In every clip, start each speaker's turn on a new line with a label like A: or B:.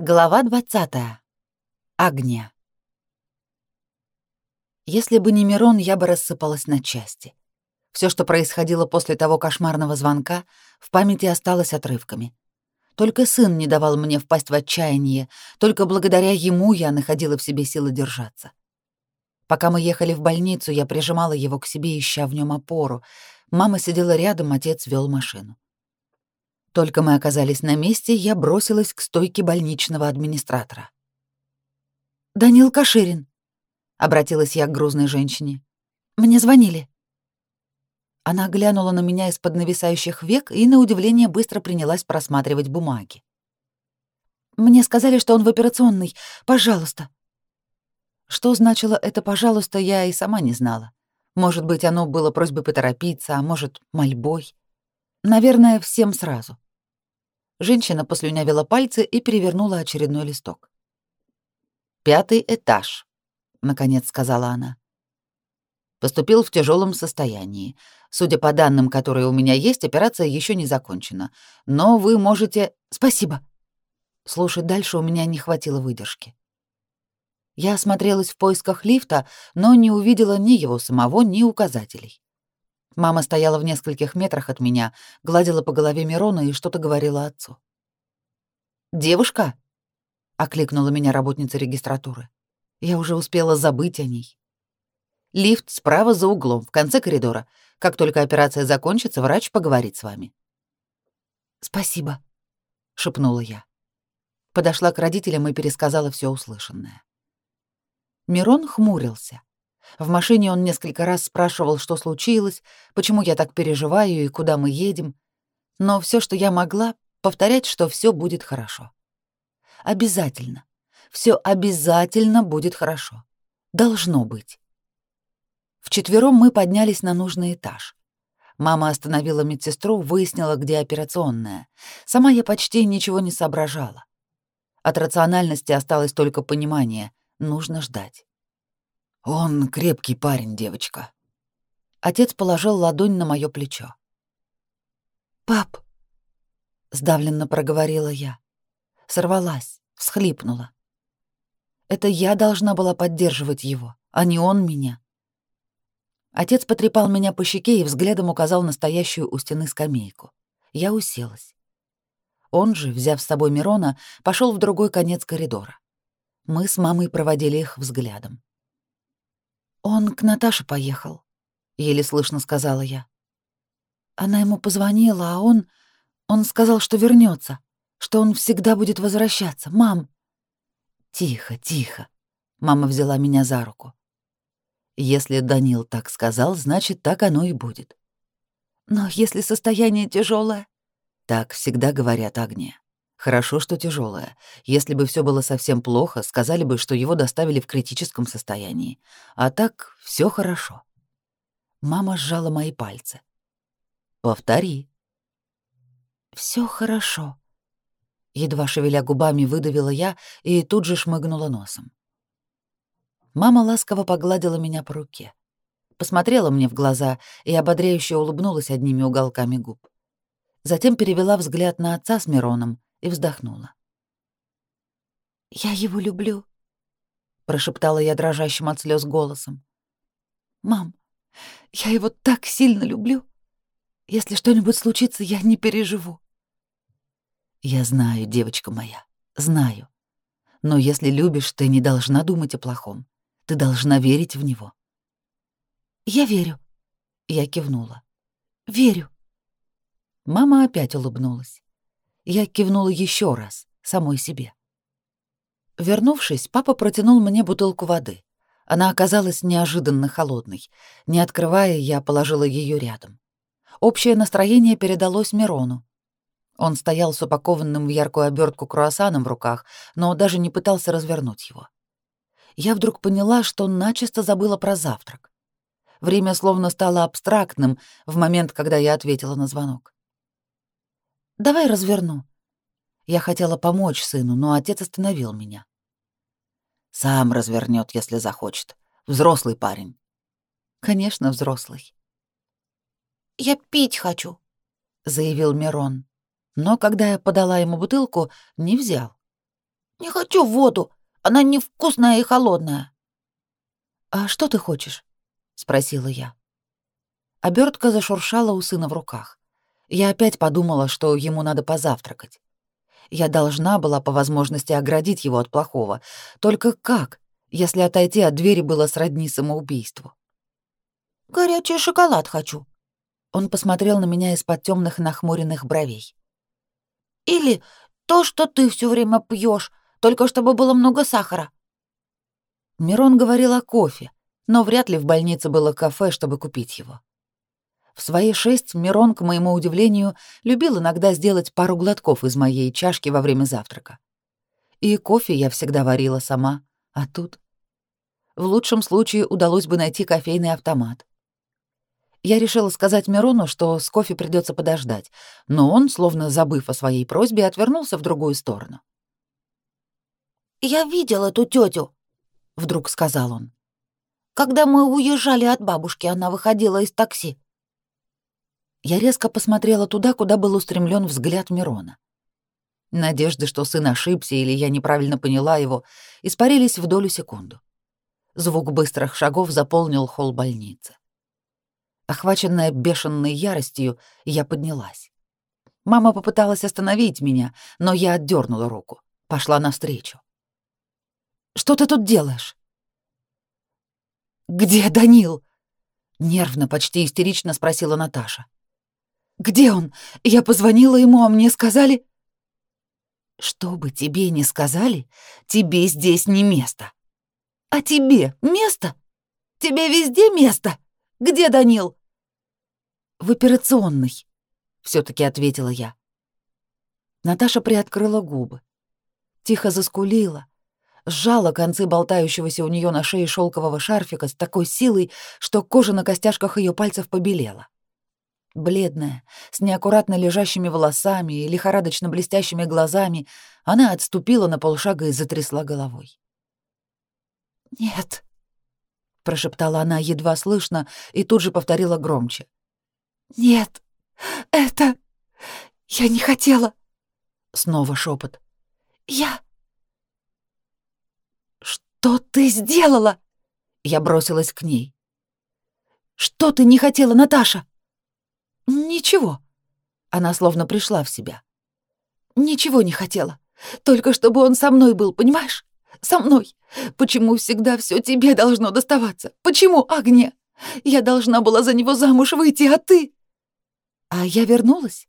A: Глава 20. Огня. Если бы не Мирон, я бы рассыпалась на части. Все, что происходило после того кошмарного звонка, в памяти осталось отрывками. Только сын не давал мне впасть в отчаяние, только благодаря ему я находила в себе силы держаться. Пока мы ехали в больницу, я прижимала его к себе, ища в нем опору. Мама сидела рядом, отец вел машину. Только мы оказались на месте, я бросилась к стойке больничного администратора. «Данил Каширин», — обратилась я к грузной женщине. «Мне звонили». Она глянула на меня из-под нависающих век и, на удивление, быстро принялась просматривать бумаги. «Мне сказали, что он в операционной. Пожалуйста». Что значило это «пожалуйста», я и сама не знала. Может быть, оно было просьбой поторопиться, а может, мольбой. Наверное, всем сразу. Женщина послюнявила пальцы и перевернула очередной листок. «Пятый этаж», — наконец сказала она. Поступил в тяжелом состоянии. Судя по данным, которые у меня есть, операция еще не закончена. Но вы можете... Спасибо. Слушать дальше у меня не хватило выдержки. Я осмотрелась в поисках лифта, но не увидела ни его самого, ни указателей. Мама стояла в нескольких метрах от меня, гладила по голове Мирона и что-то говорила отцу. «Девушка?» — окликнула меня работница регистратуры. Я уже успела забыть о ней. «Лифт справа за углом, в конце коридора. Как только операция закончится, врач поговорит с вами». «Спасибо», — шепнула я. Подошла к родителям и пересказала все услышанное. Мирон хмурился. В машине он несколько раз спрашивал, что случилось, почему я так переживаю и куда мы едем. Но все, что я могла, повторять, что все будет хорошо. Обязательно. Все обязательно будет хорошо. Должно быть. Вчетвером мы поднялись на нужный этаж. Мама остановила медсестру, выяснила, где операционная. Сама я почти ничего не соображала. От рациональности осталось только понимание. Нужно ждать. Он крепкий парень, девочка. Отец положил ладонь на мое плечо. Пап, сдавленно проговорила я. Сорвалась, всхлипнула. Это я должна была поддерживать его, а не он меня. Отец потрепал меня по щеке и взглядом указал на стоящую у стены скамейку. Я уселась. Он же, взяв с собой Мирона, пошел в другой конец коридора. Мы с мамой проводили их взглядом. «Он к Наташе поехал», — еле слышно сказала я. Она ему позвонила, а он... Он сказал, что вернется, что он всегда будет возвращаться. Мам!» «Тихо, тихо!» — мама взяла меня за руку. «Если Данил так сказал, значит, так оно и будет». «Но если состояние тяжелое, «Так всегда говорят Агния. Хорошо, что тяжелое. Если бы все было совсем плохо, сказали бы, что его доставили в критическом состоянии. А так все хорошо. Мама сжала мои пальцы. Повтори. Все хорошо. Едва шевеля губами выдавила я и тут же шмыгнула носом. Мама ласково погладила меня по руке, посмотрела мне в глаза и ободряюще улыбнулась одними уголками губ. Затем перевела взгляд на отца с Мироном и вздохнула. «Я его люблю», — прошептала я дрожащим от слез голосом. «Мам, я его так сильно люблю. Если что-нибудь случится, я не переживу». «Я знаю, девочка моя, знаю. Но если любишь, ты не должна думать о плохом. Ты должна верить в него». «Я верю», — я кивнула. «Верю». Мама опять улыбнулась. Я кивнула еще раз, самой себе. Вернувшись, папа протянул мне бутылку воды. Она оказалась неожиданно холодной. Не открывая, я положила ее рядом. Общее настроение передалось Мирону. Он стоял с упакованным в яркую обертку круассаном в руках, но даже не пытался развернуть его. Я вдруг поняла, что начисто забыла про завтрак. Время словно стало абстрактным в момент, когда я ответила на звонок. Давай разверну. Я хотела помочь сыну, но отец остановил меня. Сам развернет, если захочет. Взрослый парень. Конечно, взрослый. Я пить хочу, заявил Мирон. Но когда я подала ему бутылку, не взял.
B: «Не хочу воду. Она невкусная и холодная».
A: «А что ты хочешь?» — спросила я. Обертка зашуршала у сына в руках. Я опять подумала, что ему надо позавтракать. Я должна была по возможности оградить его от плохого. Только как, если отойти от двери было сродни самоубийству?
B: «Горячий шоколад хочу».
A: Он посмотрел на меня из-под темных нахмуренных бровей.
B: «Или то, что ты все время пьешь, только чтобы было много сахара».
A: Мирон говорил о кофе, но вряд ли в больнице было кафе, чтобы купить его. В свои шесть Мирон, к моему удивлению, любил иногда сделать пару глотков из моей чашки во время завтрака. И кофе я всегда варила сама, а тут... В лучшем случае удалось бы найти кофейный автомат. Я решила сказать Мирону, что с кофе придется подождать, но он, словно забыв о своей просьбе, отвернулся в другую сторону.
B: «Я видел эту тетю, вдруг сказал он. «Когда мы уезжали от бабушки, она выходила из такси.
A: Я резко посмотрела туда, куда был устремлен взгляд Мирона. Надежды, что сын ошибся или я неправильно поняла его, испарились в долю секунду. Звук быстрых шагов заполнил холл больницы. Охваченная бешеной яростью, я поднялась. Мама попыталась остановить меня, но я отдернула руку, пошла навстречу. «Что ты тут делаешь?» «Где Данил?» — нервно, почти истерично спросила Наташа. Где он? Я позвонила ему, а мне сказали... Что бы тебе ни сказали, тебе здесь не место. А тебе место? Тебе везде место? Где Данил? В операционной, все таки ответила я. Наташа приоткрыла губы, тихо заскулила, сжала концы болтающегося у нее на шее шелкового шарфика с такой силой, что кожа на костяшках ее пальцев побелела. Бледная, с неаккуратно лежащими волосами и лихорадочно блестящими глазами, она отступила на полшага и затрясла головой. «Нет», — прошептала она едва слышно и тут же повторила громче. «Нет, это... Я не хотела...» Снова шепот. «Я...» «Что ты сделала?» Я бросилась к ней. «Что ты не хотела, Наташа?» «Ничего». Она словно пришла в себя. «Ничего не хотела. Только чтобы он со мной был, понимаешь? Со мной. Почему всегда все тебе должно доставаться? Почему, Агния? Я должна была за него замуж выйти, а ты...» «А я вернулась?»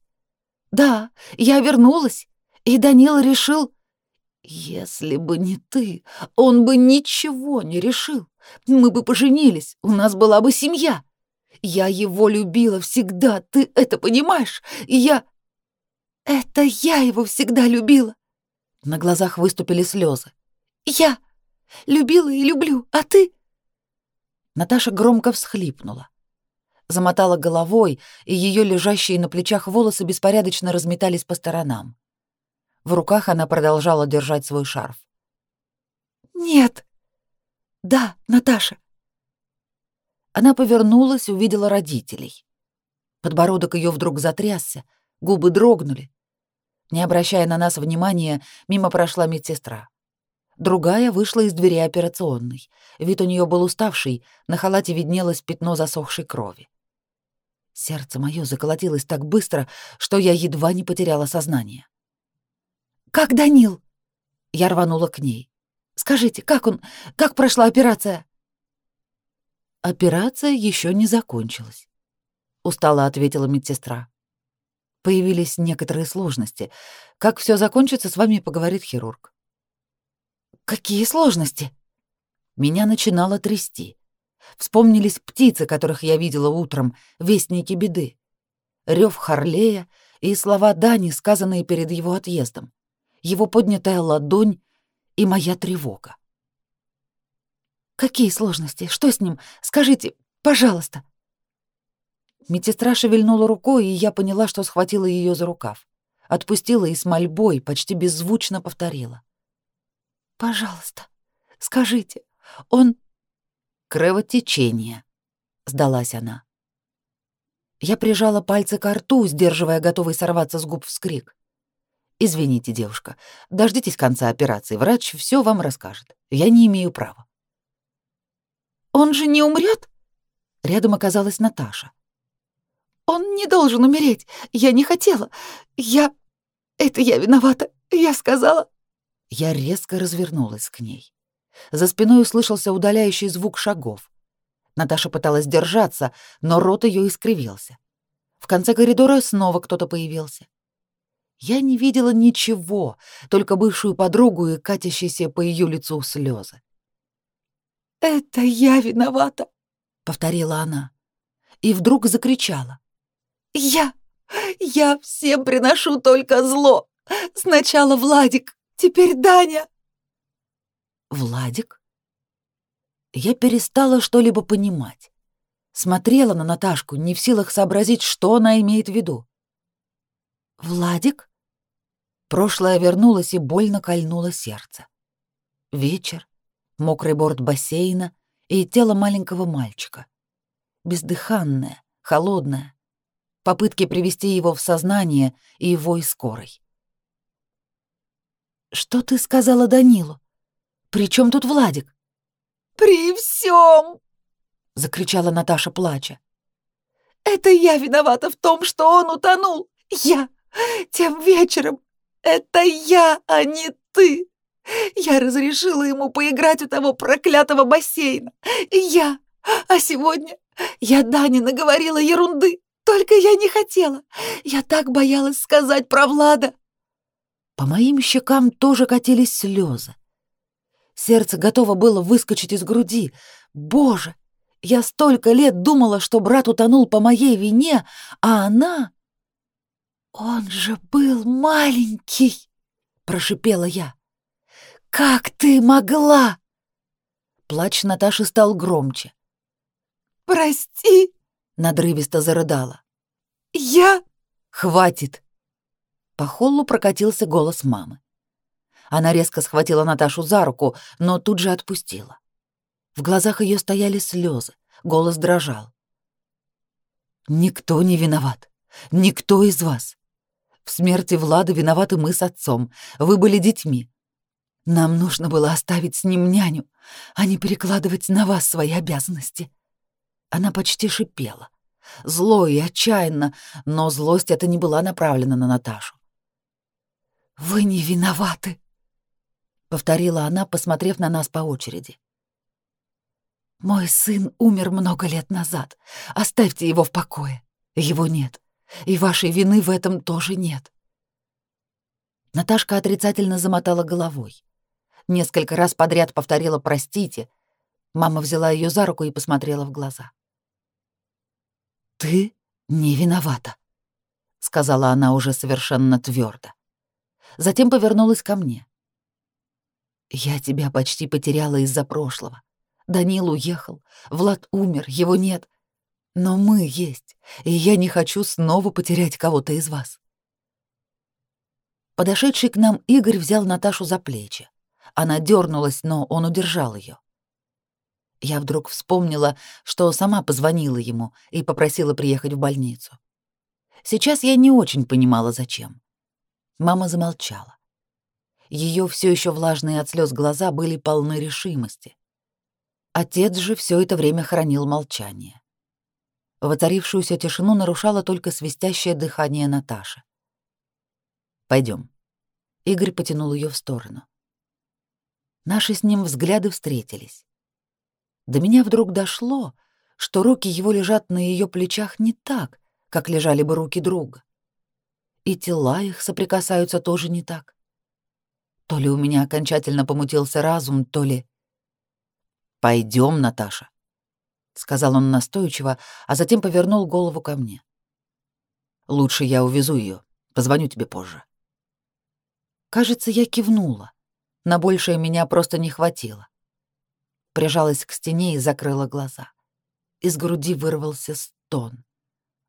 A: «Да, я вернулась. И Данил решил...» «Если бы не ты, он бы ничего не решил. Мы бы поженились, у нас была бы семья. Я его любила всегда, ты это понимаешь? Я... Это я его всегда любила. На глазах выступили слезы. Я любила и люблю, а ты... Наташа громко всхлипнула. Замотала головой, и ее лежащие на плечах волосы беспорядочно разметались по сторонам. В руках она продолжала держать свой шарф. «Нет!» «Да, Наташа, она повернулась, увидела родителей. Подбородок ее вдруг затрясся, губы дрогнули. Не обращая на нас внимания, мимо прошла медсестра. Другая вышла из двери операционной. Вид у нее был уставший, на халате виднелось пятно засохшей крови. Сердце мое заколотилось так быстро, что я едва не потеряла сознание. «Как Данил?» Я рванула к ней. «Скажите, как он? Как прошла операция?» Операция еще не закончилась, устало ответила медсестра. Появились некоторые сложности. Как все закончится, с вами поговорит хирург. Какие сложности? Меня начинало трясти. Вспомнились птицы, которых я видела утром, вестники беды. Рев Харлея и слова Дани, сказанные перед его отъездом. Его поднятая ладонь и моя тревога. Какие сложности? Что с ним? Скажите, пожалуйста. Медсестра шевельнула рукой, и я поняла, что схватила ее за рукав. Отпустила и с мольбой почти беззвучно повторила. «Пожалуйста, скажите, он...» «Кровотечение», — сдалась она. Я прижала пальцы к рту, сдерживая готовый сорваться с губ вскрик. Извините, девушка. Дождитесь конца операции. Врач все вам расскажет. Я не имею права.
B: Он же не умрет?
A: Рядом оказалась Наташа.
B: Он не должен умереть. Я не хотела. Я... Это я виновата. Я сказала...
A: Я резко развернулась к ней. За спиной услышался удаляющий звук шагов. Наташа пыталась держаться, но рот ее искривился. В конце коридора снова кто-то появился. Я не видела ничего, только бывшую подругу и катящиеся по ее лицу слезы.
B: «Это я виновата», —
A: повторила она. И вдруг закричала.
B: «Я! Я всем приношу только зло! Сначала Владик, теперь Даня!»
A: «Владик?» Я перестала что-либо понимать. Смотрела на Наташку, не в силах сообразить, что она имеет в виду. «Владик?» Прошлое вернулось и больно кольнуло сердце. Вечер, мокрый борт бассейна и тело маленького мальчика. Бездыханное, холодное. Попытки привести его в сознание и его и скорой. «Что ты сказала Данилу? При чем тут Владик?»
B: «При всем!»
A: — закричала Наташа, плача.
B: «Это я виновата в том, что он утонул! Я! Тем вечером! Это я, а не ты! Я разрешила ему поиграть у того проклятого бассейна! Я! А сегодня я Дане наговорила ерунды! Только я не хотела! Я так боялась сказать про Влада!»
A: По моим щекам тоже катились слезы. Сердце готово было выскочить из груди. Боже, я столько лет думала, что брат утонул по моей вине, а она... «Он же был маленький!» — прошипела я. «Как ты могла?» Плач Наташи стал громче.
B: «Прости!»
A: — надрывисто зарыдала.
B: «Я...»
A: «Хватит!» По холлу прокатился голос мамы. Она резко схватила Наташу за руку, но тут же отпустила. В глазах ее стояли слезы, голос дрожал. «Никто не виноват. Никто из вас. В смерти Влада виноваты мы с отцом. Вы были детьми. Нам нужно было оставить с ним няню, а не перекладывать на вас свои обязанности». Она почти шипела. Зло и отчаянно, но злость эта не была направлена на Наташу. «Вы не виноваты», — повторила она, посмотрев на нас по очереди. «Мой сын умер много лет назад. Оставьте его в покое. Его нет. И вашей вины в этом тоже нет». Наташка отрицательно замотала головой. Несколько раз подряд повторила «простите». Мама взяла ее за руку и посмотрела в глаза. «Ты не виновата», — сказала она уже совершенно твердо затем повернулась ко мне. «Я тебя почти потеряла из-за прошлого. Данил уехал, Влад умер, его нет. Но мы есть, и я не хочу снова потерять кого-то из вас». Подошедший к нам Игорь взял Наташу за плечи. Она дернулась, но он удержал ее. Я вдруг вспомнила, что сама позвонила ему и попросила приехать в больницу. Сейчас я не очень понимала, зачем. Мама замолчала. Ее все еще влажные от слез глаза были полны решимости. Отец же все это время хранил молчание. Воцарившуюся тишину нарушало только свистящее дыхание Наташи. Пойдем. Игорь потянул ее в сторону. Наши с ним взгляды встретились. До меня вдруг дошло, что руки его лежат на ее плечах не так, как лежали бы руки друга и тела их соприкасаются тоже не так. То ли у меня окончательно помутился разум, то ли... Пойдем, Наташа», — сказал он настойчиво, а затем повернул голову ко мне. «Лучше я увезу ее. Позвоню тебе позже». Кажется, я кивнула. На большее меня просто не хватило. Прижалась к стене и закрыла глаза. Из груди вырвался стон.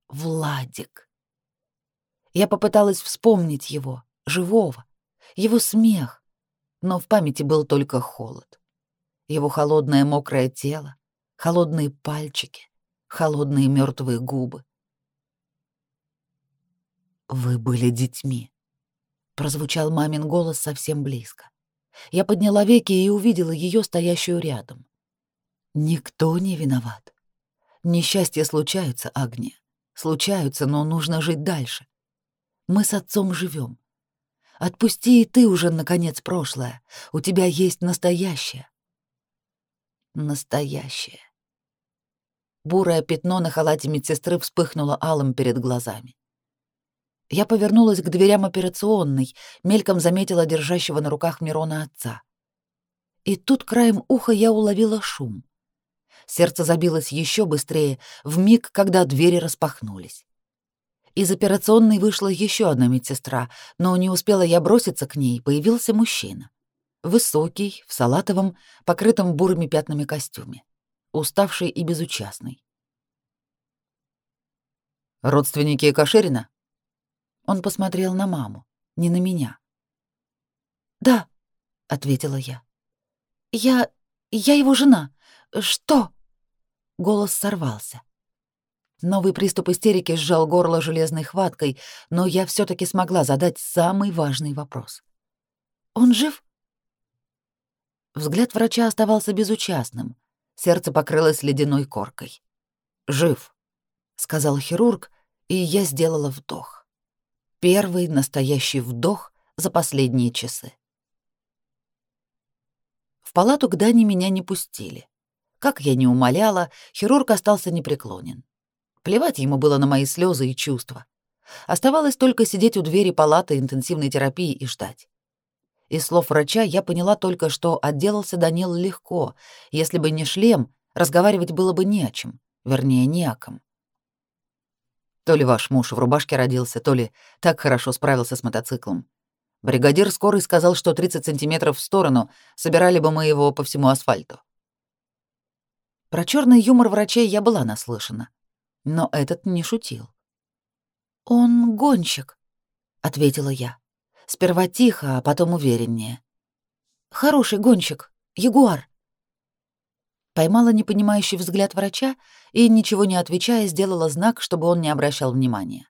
A: «Владик!» Я попыталась вспомнить его, живого, его смех, но в памяти был только холод. Его холодное мокрое тело, холодные пальчики, холодные мертвые губы. «Вы были детьми», — Прозвучал мамин голос совсем близко. Я подняла веки и увидела ее стоящую рядом. Никто не виноват. Несчастья случаются, Агния. Случаются, но нужно жить дальше. Мы с отцом живем. Отпусти и ты уже, наконец, прошлое. У тебя есть настоящее. Настоящее. Бурое пятно на халате медсестры вспыхнуло алым перед глазами. Я повернулась к дверям операционной, мельком заметила держащего на руках Мирона отца. И тут краем уха я уловила шум. Сердце забилось еще быстрее, в миг, когда двери распахнулись. Из операционной вышла еще одна медсестра, но не успела я броситься к ней, появился мужчина. Высокий, в салатовом, покрытом бурыми пятнами костюме. Уставший и безучастный. «Родственники Кашерина?» Он посмотрел на маму, не на меня. «Да», — ответила я. «Я... я его жена. Что?» Голос сорвался. Новый приступ истерики сжал горло железной хваткой, но я все таки смогла задать самый важный вопрос. «Он жив?» Взгляд врача оставался безучастным. Сердце покрылось ледяной коркой. «Жив», — сказал хирург, и я сделала вдох. Первый настоящий вдох за последние часы. В палату к Дане меня не пустили. Как я не умоляла, хирург остался непреклонен. Плевать ему было на мои слезы и чувства. Оставалось только сидеть у двери палаты интенсивной терапии и ждать. Из слов врача я поняла только, что отделался Данил легко. Если бы не шлем, разговаривать было бы не о чем. Вернее, не о ком. То ли ваш муж в рубашке родился, то ли так хорошо справился с мотоциклом. Бригадир скорой сказал, что 30 сантиметров в сторону собирали бы мы его по всему асфальту. Про черный юмор врачей я была наслышана, но этот не шутил. «Он гонщик», — ответила я. Сперва тихо, а потом увереннее. «Хороший гонщик, ягуар». Поймала непонимающий взгляд врача и, ничего не отвечая, сделала знак, чтобы он не обращал внимания.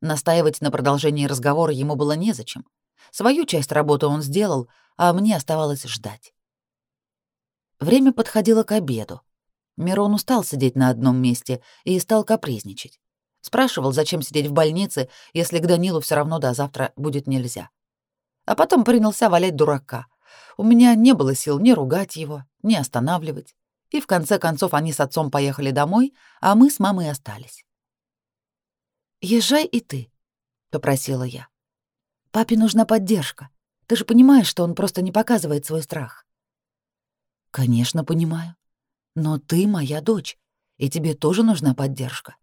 A: Настаивать на продолжении разговора ему было незачем. Свою часть работы он сделал, а мне оставалось ждать. Время подходило к обеду. Мирон устал сидеть на одном месте и стал капризничать. Спрашивал, зачем сидеть в больнице, если к Данилу все равно до завтра будет нельзя. А потом принялся валять дурака. У меня не было сил ни ругать его, ни останавливать. И в конце концов они с отцом поехали домой, а мы с мамой остались. «Езжай и ты», — попросила я. «Папе нужна поддержка. Ты же понимаешь, что он просто не показывает свой страх». «Конечно, понимаю. Но ты моя дочь, и тебе тоже нужна поддержка».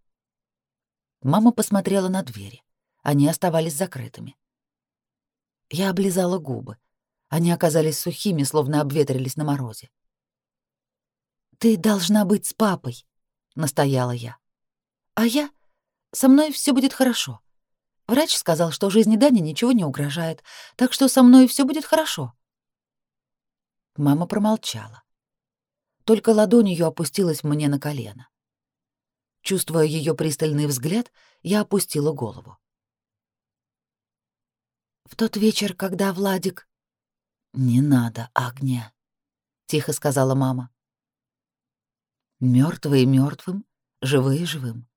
A: Мама посмотрела на двери. Они оставались закрытыми. Я облизала губы. Они оказались сухими, словно обветрились на морозе. «Ты должна быть с папой», — настояла я. «А я? Со мной все будет хорошо. Врач сказал, что жизни Дани ничего не угрожает, так что со мной все будет хорошо». Мама промолчала. Только ладонь ее опустилась мне на колено. Чувствуя ее пристальный взгляд, я опустила голову. В тот вечер, когда Владик «Не надо, Агния», — тихо сказала мама. Мертвые мертвым, живые живым.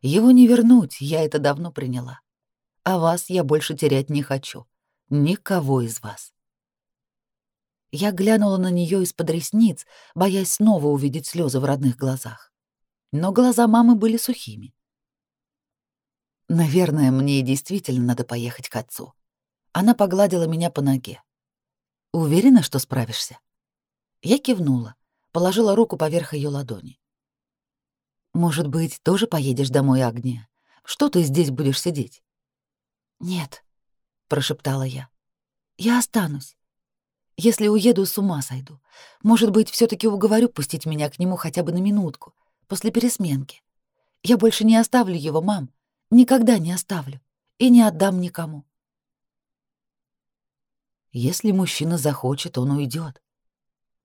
A: Его не вернуть, я это давно приняла. А вас я больше терять не хочу. Никого из вас. Я глянула на нее из-под ресниц, боясь снова увидеть слезы в родных глазах. Но глаза мамы были сухими. Наверное, мне действительно надо поехать к отцу. Она погладила меня по ноге. Уверена, что справишься? Я кивнула, положила руку поверх ее ладони. Может быть, тоже поедешь домой, Агния? Что ты здесь будешь сидеть? Нет, прошептала я. Я останусь. Если уеду, с ума сойду. Может быть, все таки уговорю пустить меня к нему хотя бы на минутку, после пересменки. Я больше не оставлю его, мам. Никогда не оставлю. И не отдам никому. Если мужчина захочет, он уйдет.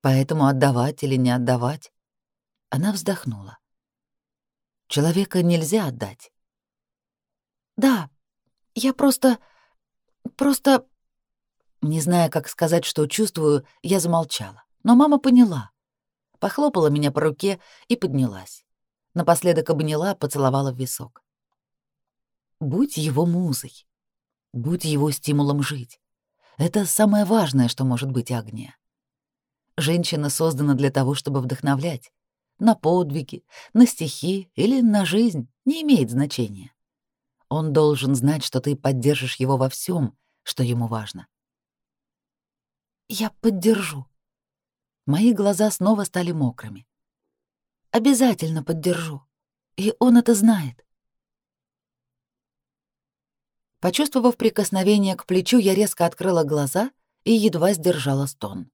A: Поэтому отдавать или не отдавать? Она вздохнула. Человека нельзя отдать. Да, я просто... просто...» Не зная, как сказать, что чувствую, я замолчала. Но мама поняла. Похлопала меня по руке и поднялась. Напоследок обняла, поцеловала в висок. Будь его музой. Будь его стимулом жить. Это самое важное, что может быть огня. Женщина создана для того, чтобы вдохновлять. На подвиги, на стихи или на жизнь не имеет значения. Он должен знать, что ты поддержишь его во всем, что ему важно. Я поддержу. Мои глаза снова стали мокрыми. Обязательно поддержу. И он это знает. Почувствовав прикосновение к плечу, я резко открыла глаза и едва сдержала стон.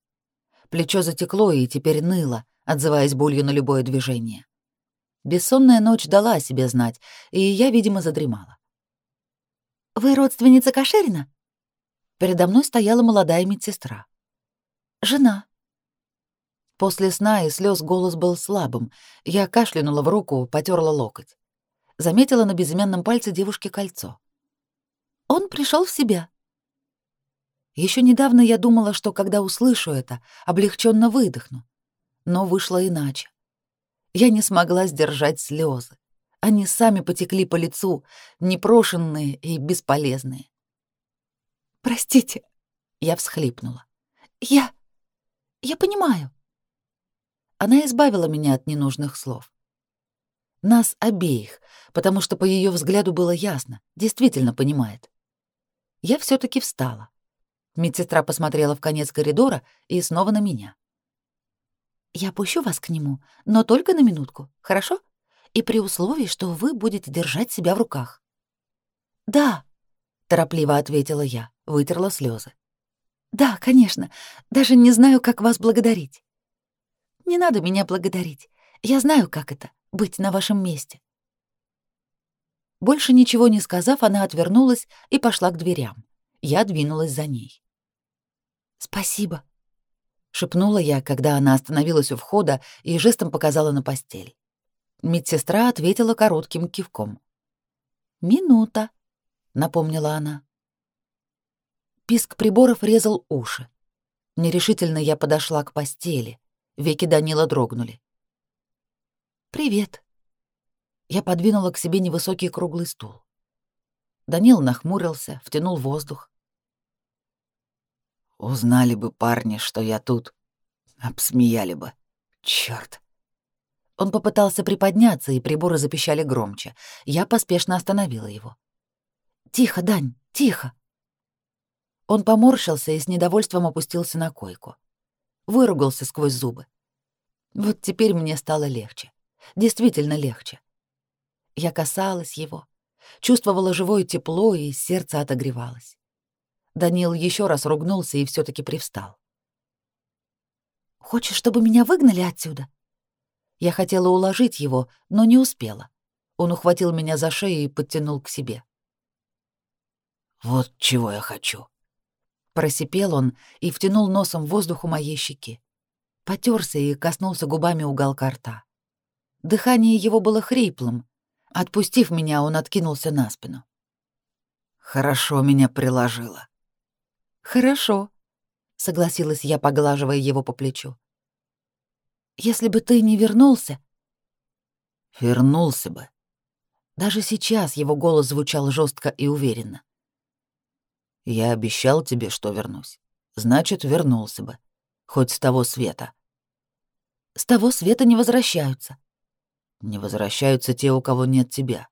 A: Плечо затекло и теперь ныло, отзываясь болью на любое движение. Бессонная ночь дала о себе знать, и я, видимо, задремала. «Вы родственница Кашерина?» Передо мной стояла молодая медсестра. «Жена». После сна и слез голос был слабым. Я кашлянула в руку, потерла локоть. Заметила на безымянном пальце девушки кольцо. Он пришел в себя. Еще недавно я думала, что когда услышу это, облегченно выдохну. Но вышло иначе. Я не смогла сдержать слезы. Они сами потекли по лицу, непрошенные и бесполезные. «Простите», — я всхлипнула. «Я... я понимаю». Она избавила меня от ненужных слов. Нас обеих, потому что по ее взгляду было ясно, действительно понимает я все таки встала. Медсестра посмотрела в конец коридора и снова на меня. «Я пущу вас к нему, но только на минутку, хорошо? И при условии, что вы будете держать себя в руках». «Да», — торопливо ответила я, вытерла слезы. «Да, конечно. Даже не знаю, как вас благодарить». «Не надо меня благодарить. Я знаю, как это — быть на вашем месте. Больше ничего не сказав, она отвернулась и пошла к дверям. Я двинулась за ней. «Спасибо», — шепнула я, когда она остановилась у входа и жестом показала на постель. Медсестра ответила коротким кивком. «Минута», — напомнила она. Писк приборов резал уши. Нерешительно я подошла к постели. Веки Данила дрогнули. «Привет», я подвинула к себе невысокий круглый стул. Данил нахмурился, втянул воздух.
C: Узнали бы парни, что я тут, обсмеяли бы. Чёрт.
A: Он попытался приподняться, и приборы запищали громче. Я поспешно остановила его. «Тихо, Дань, тихо!» Он поморщился и с недовольством опустился на койку. Выругался сквозь зубы. Вот теперь мне стало легче. Действительно легче. Я касалась его, чувствовала живое тепло, и сердце отогревалось. Данил еще раз ругнулся и все таки привстал. «Хочешь, чтобы меня выгнали отсюда?» Я хотела уложить его, но не успела. Он ухватил меня за шею и подтянул к себе.
C: «Вот чего я хочу!»
A: Просипел он и втянул носом воздух у моей щеки. Потерся и коснулся губами уголка рта. Дыхание его было хриплым, Отпустив меня, он откинулся на спину.
C: «Хорошо меня приложила».
A: «Хорошо», — согласилась я, поглаживая его по плечу. «Если бы ты не вернулся...»
C: «Вернулся бы».
A: Даже сейчас его голос звучал жестко и уверенно.
C: «Я обещал тебе, что вернусь. Значит, вернулся бы. Хоть с того света».
A: «С того света не возвращаются»,
C: не возвращаются те, у кого нет тебя.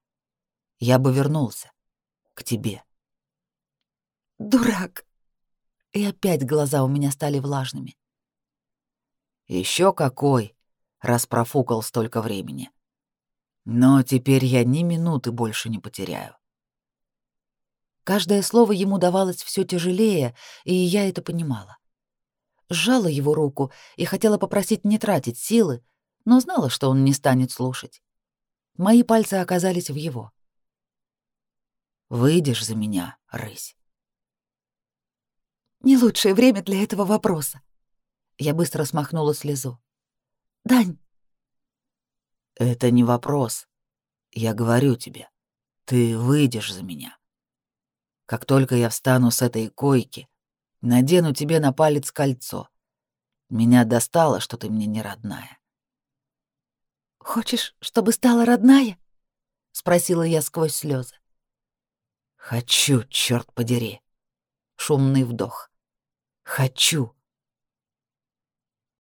C: Я бы вернулся. К тебе.
A: Дурак. И опять глаза у меня стали влажными.
C: Еще какой, раз профукал столько времени. Но теперь я ни минуты больше не потеряю.
A: Каждое слово ему давалось все тяжелее, и я это понимала. Сжала его руку и хотела попросить не тратить силы, но знала, что он не станет слушать. Мои пальцы оказались в его.
C: «Выйдешь за меня, рысь?»
A: «Не лучшее время для этого вопроса». Я быстро смахнула слезу. «Дань!»
C: «Это не вопрос. Я говорю тебе, ты выйдешь за меня». Как только я встану с этой койки, надену тебе на палец кольцо. Меня достало, что ты мне не родная.
B: Хочешь, чтобы стала родная? спросила я сквозь слезы.
C: Хочу, черт подери. Шумный вдох. Хочу,